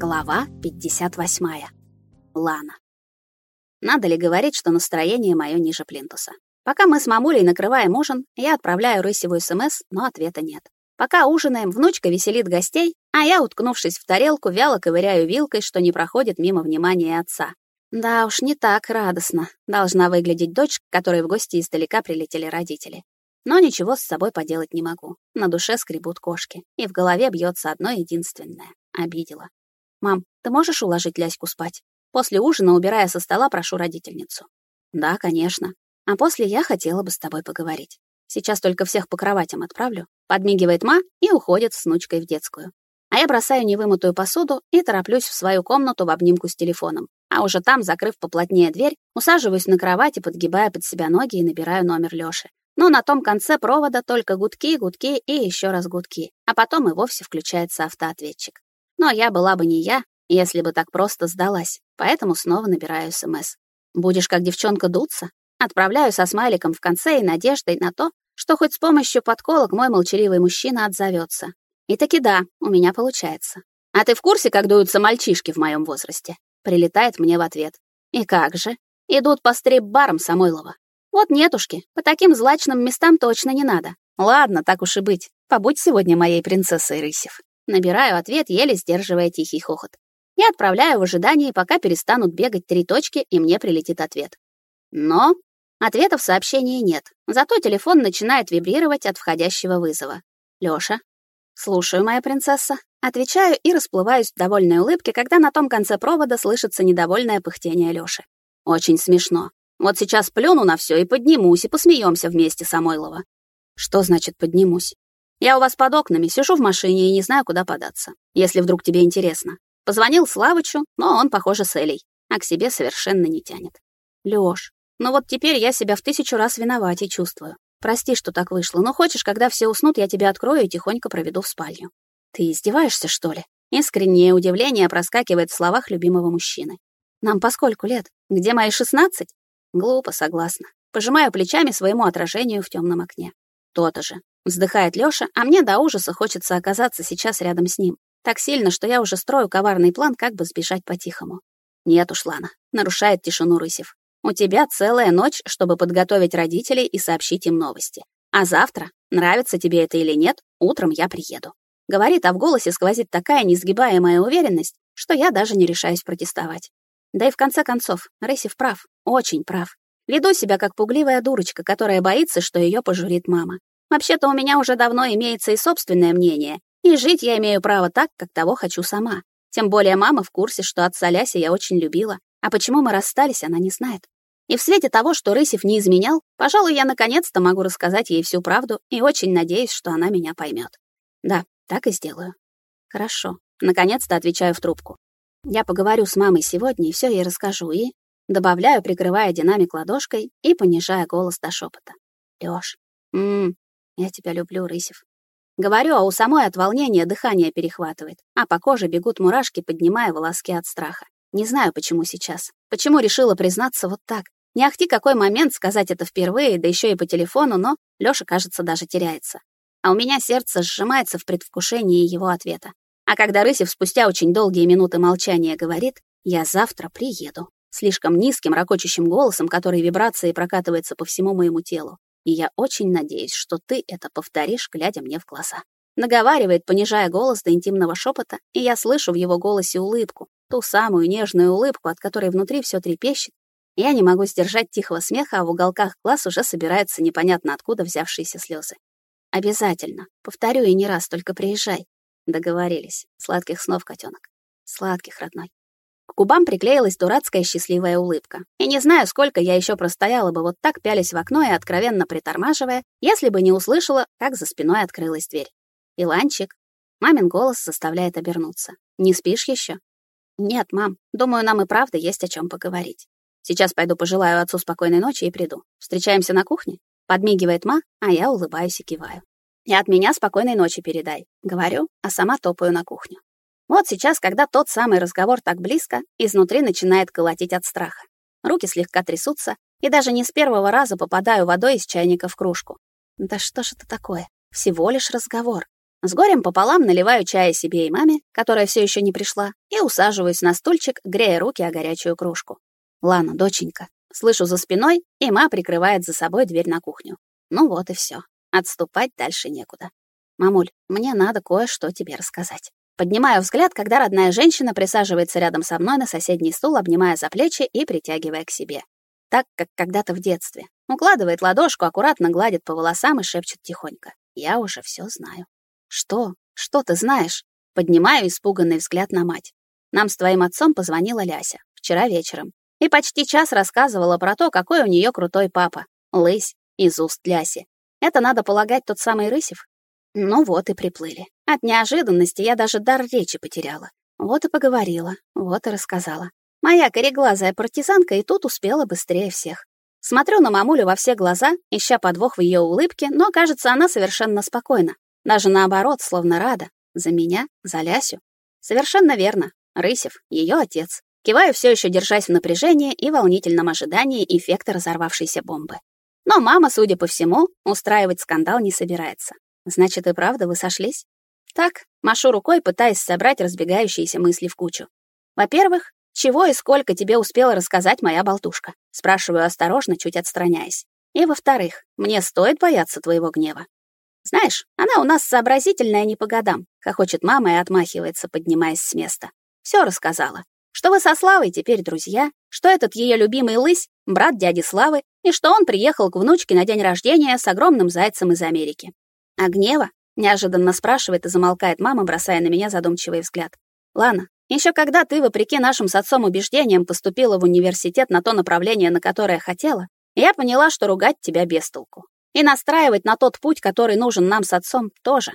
Глава 58. Лана. Надо ли говорить, что настроение мое ниже плинтуса? Пока мы с мамулей накрываем ужин, я отправляю Рысеву СМС, но ответа нет. Пока ужинаем, внучка веселит гостей, а я, уткнувшись в тарелку, вяло ковыряю вилкой, что не проходит мимо внимания отца. Да уж, не так радостно должна выглядеть дочь, которой в гости издалека прилетели родители. Но ничего с собой поделать не могу. На душе скребут кошки, и в голове бьется одно единственное — обидела. «Мам, ты можешь уложить Ляську спать?» После ужина, убирая со стола, прошу родительницу. «Да, конечно. А после я хотела бы с тобой поговорить. Сейчас только всех по кроватям отправлю». Подмигивает ма и уходит с внучкой в детскую. А я бросаю невымытую посуду и тороплюсь в свою комнату в обнимку с телефоном. А уже там, закрыв поплотнее дверь, усаживаюсь на кровати, подгибая под себя ноги и набираю номер Лёши. Но на том конце провода только гудки, гудки и еще раз гудки, а потом и вовсе включается автоответчик. Но я была бы не я, если бы так просто сдалась, поэтому снова набираю СМС. «Будешь как девчонка дуться?» Отправляю со смайликом в конце и надеждой на то, что хоть с помощью подколок мой молчаливый мужчина отзовется. И таки да, у меня получается. «А ты в курсе, как дуются мальчишки в моем возрасте?» Прилетает мне в ответ. «И как же? Идут по стрип-барам Самойлова. Вот нетушки, по таким злачным местам точно не надо. Ладно, так уж и быть. Побудь сегодня моей принцессой Рысев». Набираю ответ, еле сдерживая тихий хохот. И отправляю в ожидании, пока перестанут бегать три точки, и мне прилетит ответ. Но ответа в сообщении нет. Зато телефон начинает вибрировать от входящего вызова. Лёша. Слушаю, моя принцесса. Отвечаю и расплываюсь в довольной улыбке, когда на том конце провода слышится недовольное пыхтение Лёши. Очень смешно. Вот сейчас плюну на все и поднимусь, и посмеемся вместе, Самойлова. Что значит поднимусь? Я у вас под окнами, сижу в машине и не знаю, куда податься. Если вдруг тебе интересно. Позвонил Славычу, но он, похоже, с Элей, а к себе совершенно не тянет. Лёш, ну вот теперь я себя в тысячу раз виноват и чувствую. Прости, что так вышло, но хочешь, когда все уснут, я тебя открою и тихонько проведу в спальню. Ты издеваешься, что ли? Искреннее удивление проскакивает в словах любимого мужчины. Нам по скольку лет? Где мои шестнадцать? Глупо, согласна. Пожимаю плечами своему отражению в темном окне. То-то же. Вздыхает Лёша, а мне до ужаса хочется оказаться сейчас рядом с ним. Так сильно, что я уже строю коварный план, как бы сбежать по-тихому. Нет уж, Лана, нарушает тишину Рысев. У тебя целая ночь, чтобы подготовить родителей и сообщить им новости. А завтра, нравится тебе это или нет, утром я приеду. Говорит, а в голосе сквозит такая несгибаемая уверенность, что я даже не решаюсь протестовать. Да и в конце концов, Рысев прав, очень прав. Веду себя как пугливая дурочка, которая боится, что ее пожурит мама. Вообще-то у меня уже давно имеется и собственное мнение, и жить я имею право так, как того хочу сама. Тем более мама в курсе, что отца Ляси я очень любила, а почему мы расстались, она не знает. И в свете того, что Рысев не изменял, пожалуй, я наконец-то могу рассказать ей всю правду и очень надеюсь, что она меня поймет. Да, так и сделаю. Хорошо. Наконец-то отвечаю в трубку. Я поговорю с мамой сегодня и все ей расскажу, и... Добавляю, прикрывая динамик ладошкой и понижая голос до шепота. Лёш, ммм, я тебя люблю, Рысев. Говорю, а у самой от волнения дыхание перехватывает, а по коже бегут мурашки, поднимая волоски от страха. Не знаю, почему сейчас. Почему решила признаться вот так. Не ахти какой момент сказать это впервые, да еще и по телефону, но Лёша, кажется, даже теряется. А у меня сердце сжимается в предвкушении его ответа. А когда Рысев спустя очень долгие минуты молчания говорит «Я завтра приеду», слишком низким, ракочущим голосом, который вибрацией прокатывается по всему моему телу, и я очень надеюсь, что ты это повторишь, глядя мне в глаза. Наговаривает, понижая голос до интимного шепота, и я слышу в его голосе улыбку, ту самую нежную улыбку, от которой внутри все трепещет. Я не могу сдержать тихого смеха, а в уголках глаз уже собираются непонятно откуда взявшиеся слезы. Обязательно. Повторю и не раз, только приезжай. Договорились. Сладких снов, котенок. Сладких, родной. Губам приклеилась дурацкая счастливая улыбка. И не знаю, сколько я еще простояла бы вот так, пялясь в окно и откровенно притормаживая, если бы не услышала, как за спиной открылась дверь. «Иланчик». Мамин голос заставляет обернуться. «Не спишь еще?» «Нет, мам. Думаю, нам и правда есть о чем поговорить. Сейчас пойду пожелаю отцу спокойной ночи и приду. Встречаемся на кухне?» Подмигивает ма, а я улыбаюсь и киваю. «И от меня спокойной ночи передай». Говорю, а сама топаю на кухню. Вот сейчас, когда тот самый разговор так близко, изнутри начинает колотить от страха. Руки слегка трясутся, и даже не с первого раза попадаю водой из чайника в кружку. Да что ж это такое? Всего лишь разговор. С горем пополам наливаю чая себе и маме, которая все еще не пришла, и усаживаюсь на стульчик, грея руки о горячую кружку. Лана, доченька, слышу за спиной, и ма прикрывает за собой дверь на кухню. Ну вот и все. Отступать дальше некуда. Мамуль, мне надо кое-что тебе рассказать. Поднимаю взгляд, когда родная женщина присаживается рядом со мной на соседний стул, обнимая за плечи и притягивая к себе. Так, как когда-то в детстве. Укладывает ладошку, аккуратно гладит по волосам и шепчет тихонько. Я уже все знаю. Что? Что ты знаешь? Поднимаю испуганный взгляд на мать. Нам с твоим отцом позвонила Ляся вчера вечером и почти час рассказывала про то, какой у нее крутой папа. Лысь из уст Ляси. Это надо полагать тот самый Рысев? Ну вот и приплыли. От неожиданности я даже дар речи потеряла. Вот и поговорила, вот и рассказала. Моя кореглазая партизанка и тут успела быстрее всех. Смотрю на мамулю во все глаза, ища подвох в ее улыбке, но, кажется, она совершенно спокойна. Даже наоборот, словно рада. За меня, за Лясю. Совершенно верно. Рысев, ее отец. Киваю все еще держась в напряжении и волнительном ожидании эффекта разорвавшейся бомбы. Но мама, судя по всему, устраивать скандал не собирается. Значит, и правда вы сошлись? Так, машу рукой, пытаясь собрать разбегающиеся мысли в кучу. Во-первых, чего и сколько тебе успела рассказать моя болтушка? Спрашиваю осторожно, чуть отстраняясь. И во-вторых, мне стоит бояться твоего гнева. Знаешь, она у нас сообразительная не по годам, хохочет мама и отмахивается, поднимаясь с места. Все рассказала. Что вы со Славой теперь друзья, что этот ее любимый лысь — брат дяди Славы, и что он приехал к внучке на день рождения с огромным зайцем из Америки. А гнева? Неожиданно спрашивает и замолкает мама, бросая на меня задумчивый взгляд. Лана, еще когда ты, вопреки нашим с отцом убеждениям, поступила в университет на то направление, на которое хотела, я поняла, что ругать тебя без толку. И настраивать на тот путь, который нужен нам с отцом, тоже.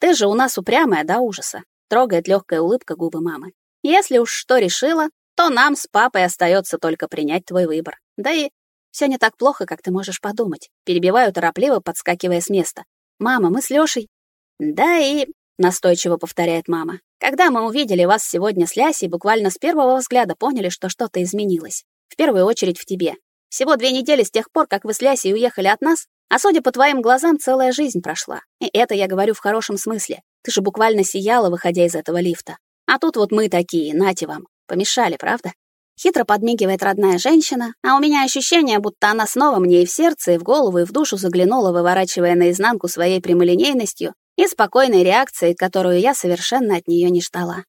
Ты же у нас упрямая до ужаса. Трогает легкая улыбка губы мамы. Если уж что решила, то нам с папой остается только принять твой выбор. Да и все не так плохо, как ты можешь подумать. Перебиваю торопливо, подскакивая с места. Мама, мы с Лёшей. Да и настойчиво повторяет мама. Когда мы увидели вас сегодня с Лясей, буквально с первого взгляда поняли, что что-то изменилось. В первую очередь в тебе. Всего две недели с тех пор, как вы с Лясей уехали от нас, а судя по твоим глазам, целая жизнь прошла. И это я говорю в хорошем смысле. Ты же буквально сияла, выходя из этого лифта. А тут вот мы такие, нате вам. Помешали, правда? Хитро подмигивает родная женщина, а у меня ощущение, будто она снова мне и в сердце, и в голову, и в душу заглянула, выворачивая наизнанку своей прямолинейностью и спокойной реакцией, которую я совершенно от нее не ждала.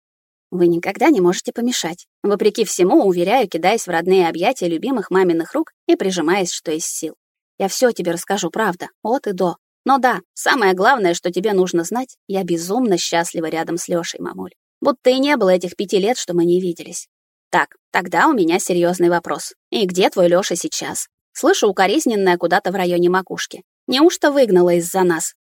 Вы никогда не можете помешать. Вопреки всему, уверяю, кидаясь в родные объятия любимых маминых рук и прижимаясь, что из сил. Я все тебе расскажу, правда, от и до. Но да, самое главное, что тебе нужно знать, я безумно счастлива рядом с Лёшей, мамуль. Будто и не было этих пяти лет, что мы не виделись. Так, тогда у меня серьезный вопрос. И где твой Лёша сейчас? Слышу укоризненное куда-то в районе макушки. Неужто выгнала из-за нас?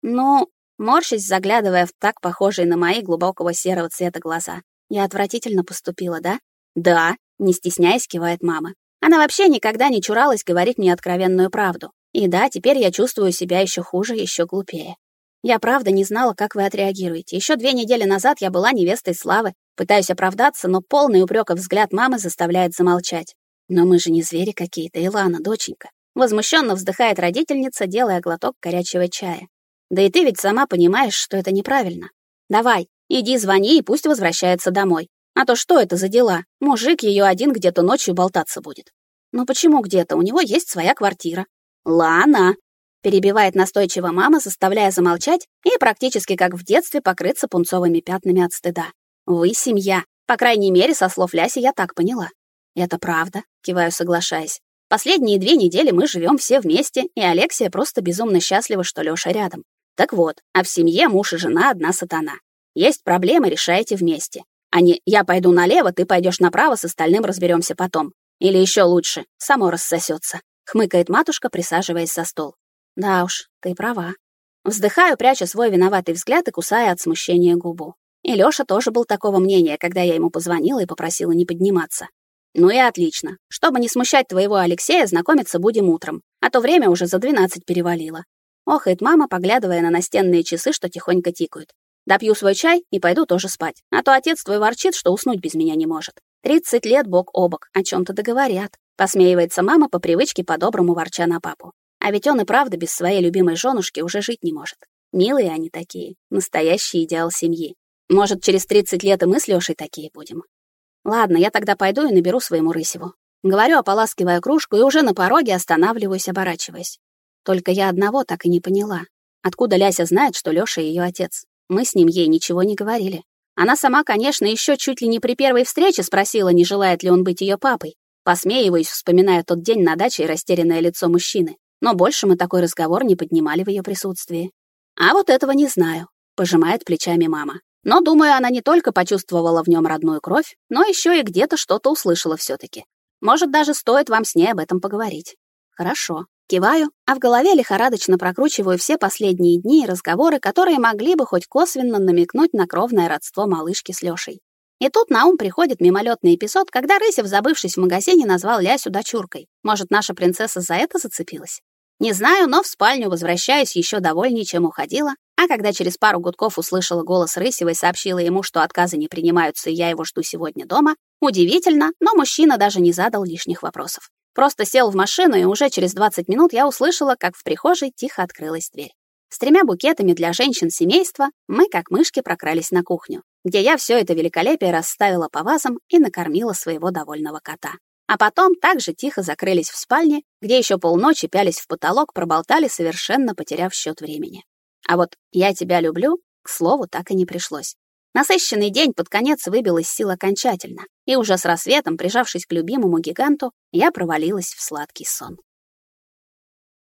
Ну, морщись, заглядывая в так похожие на мои глубокого серого цвета глаза. Я отвратительно поступила, да? Да, не стесняясь, кивает мама. Она вообще никогда не чуралась говорить мне откровенную правду. И да, теперь я чувствую себя еще хуже, еще глупее. Я правда не знала, как вы отреагируете. Еще две недели назад я была невестой Славы, пытаюсь оправдаться, но полный упреков взгляд мамы заставляет замолчать. Но мы же не звери какие-то, Илана, доченька. Возмущенно вздыхает родительница, делая глоток горячего чая. Да и ты ведь сама понимаешь, что это неправильно. Давай, иди звони и пусть возвращается домой. А то что это за дела? Мужик ее один где-то ночью болтаться будет. Ну почему где-то? У него есть своя квартира. Лана, перебивает настойчиво мама, заставляя замолчать и практически как в детстве покрыться пунцовыми пятнами от стыда. Вы семья. По крайней мере, со слов Ляси я так поняла. Это правда, киваю, соглашаясь. Последние две недели мы живем все вместе, и Алексия просто безумно счастлива, что Лёша рядом. Так вот, а в семье муж и жена одна сатана. Есть проблемы, решайте вместе. А не «я пойду налево, ты пойдешь направо, с остальным разберемся потом». Или еще лучше, само рассосется. Хмыкает матушка, присаживаясь за стол. Да уж, ты права. Вздыхаю, пряча свой виноватый взгляд и кусая от смущения губу. И Лёша тоже был такого мнения, когда я ему позвонила и попросила не подниматься. Ну и отлично. Чтобы не смущать твоего Алексея, знакомиться будем утром, а то время уже за двенадцать перевалило. Охает мама, поглядывая на настенные часы, что тихонько тикают. Допью свой чай и пойду тоже спать. А то отец твой ворчит, что уснуть без меня не может. Тридцать лет бок о бок, о чем-то договорят. Посмеивается мама по привычке по-доброму ворча на папу. А ведь он и правда без своей любимой женушки уже жить не может. Милые они такие, настоящий идеал семьи. Может, через 30 лет и мы с Лёшей такие будем. Ладно, я тогда пойду и наберу своему Рысеву. Говорю, ополаскивая кружку, и уже на пороге останавливаюсь, оборачиваясь. Только я одного так и не поняла. Откуда Ляся знает, что Лёша её отец? Мы с ним ей ничего не говорили. Она сама, конечно, ещё чуть ли не при первой встрече спросила, не желает ли он быть её папой. Посмеиваясь, вспоминая тот день на даче и растерянное лицо мужчины. Но больше мы такой разговор не поднимали в её присутствии. А вот этого не знаю, пожимает плечами мама. Но, думаю, она не только почувствовала в нем родную кровь, но еще и где-то что-то услышала все-таки. Может, даже стоит вам с ней об этом поговорить. Хорошо. Киваю, а в голове лихорадочно прокручиваю все последние дни и разговоры, которые могли бы хоть косвенно намекнуть на кровное родство малышки с Лешей. И тут на ум приходит мимолетный эпизод, когда Рысев, забывшись в магазине, назвал Лясю дочуркой. Может, наша принцесса за это зацепилась? Не знаю, но в спальню возвращаюсь еще довольнее, чем уходила, а когда через пару гудков услышала голос Рысевой сообщила ему, что отказы не принимаются и я его жду сегодня дома, удивительно, но мужчина даже не задал лишних вопросов. Просто сел в машину, и уже через 20 минут я услышала, как в прихожей тихо открылась дверь. С тремя букетами для женщин семейства мы, как мышки, прокрались на кухню, где я все это великолепие расставила по вазам и накормила своего довольного кота. А потом также тихо закрылись в спальне, где еще полночи пялись в потолок, проболтали, совершенно потеряв счет времени. А вот «я тебя люблю» к слову так и не пришлось. Насыщенный день под конец выбил из сил окончательно, и уже с рассветом, прижавшись к любимому гиганту, я провалилась в сладкий сон.